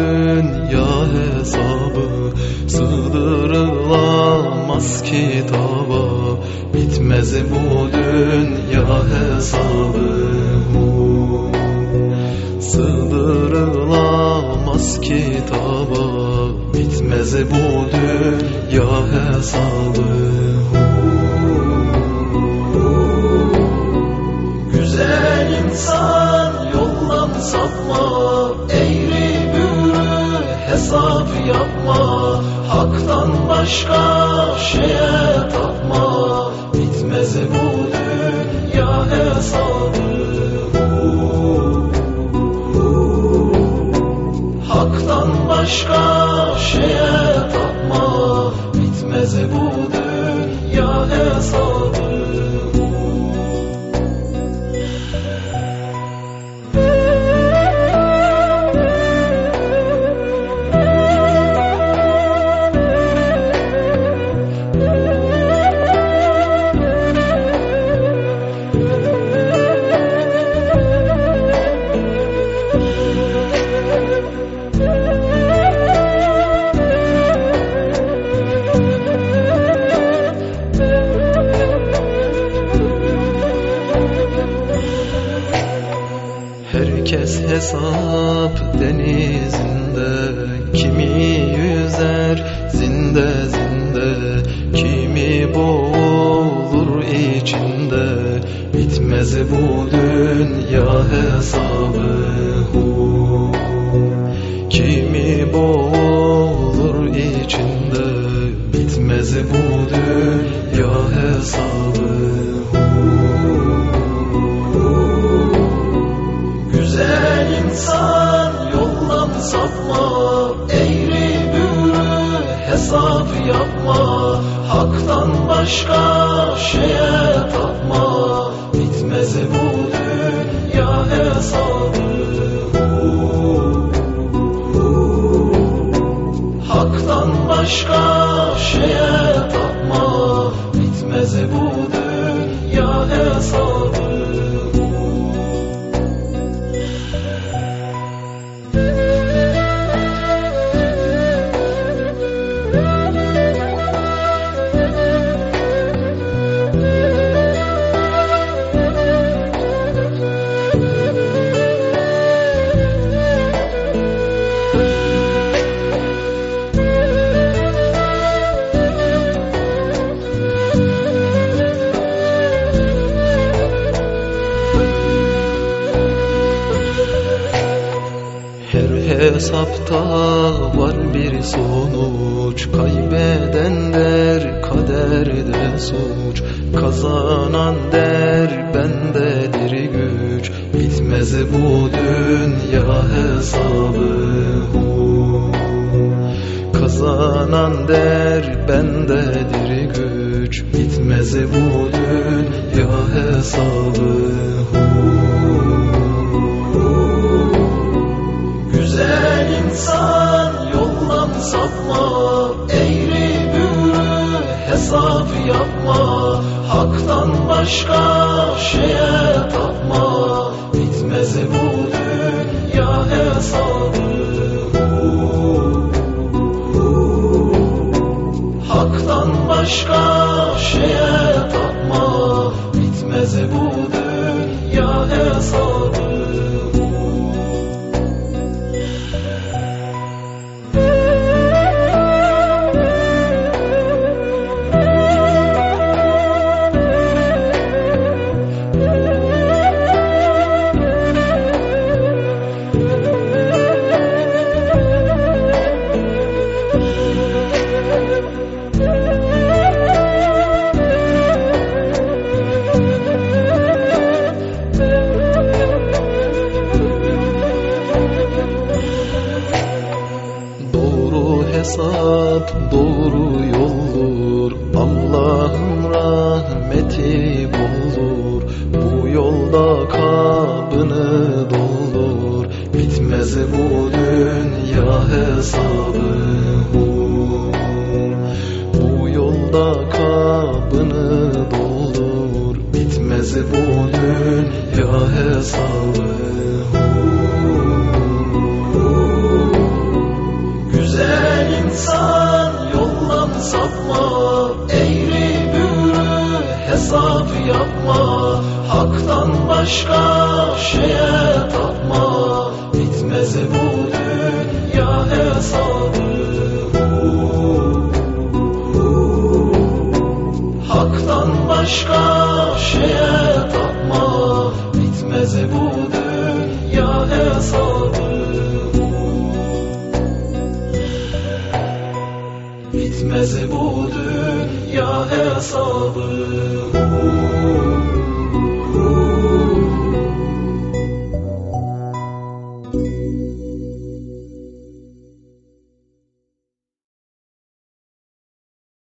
bu dünya hesabı Sığdırılamaz kitaba Bitmez bu dünya hesabı? Sığdırılamaz kitaba Bitmez bu dünya hesabı yapma Hak'tan başka şeye tapma. Bitmez bu dünya hesabı. Hak'tan başka şeye tapma. Bitmez bu hesap denizinde Kimi yüzer zinde zinde Kimi boğulur içinde. Bitmez bu dünya hesabı insan yoldan sapma Eğri büğrü hesap yapma. Hak'tan başka şeye tapma. Bitmez bu dünya hesabı. Hak'tan başka şeye tapma. Bitmez bu dünya hesabı hesapta var bir sonuç. Kaybeden der kaderde suç Kazanan der bendedir güç. Bitmez bu dünya hesabı. Kazanan der bendedir güç. Bitmez bu dünya hesabı başka şeye tapma. Bitmez bu dünya hesabı? Hak'tan başka şeye tapma. Bitmez bu dünya Hesap doğru yoldur. Allah'ın rahmeti boldur Bu yolda kabını doldur. Bitmez bu dünya hesabı. Bu yolda kabını doldur. Bitmez bu dünya hesabı Haktan başka şeye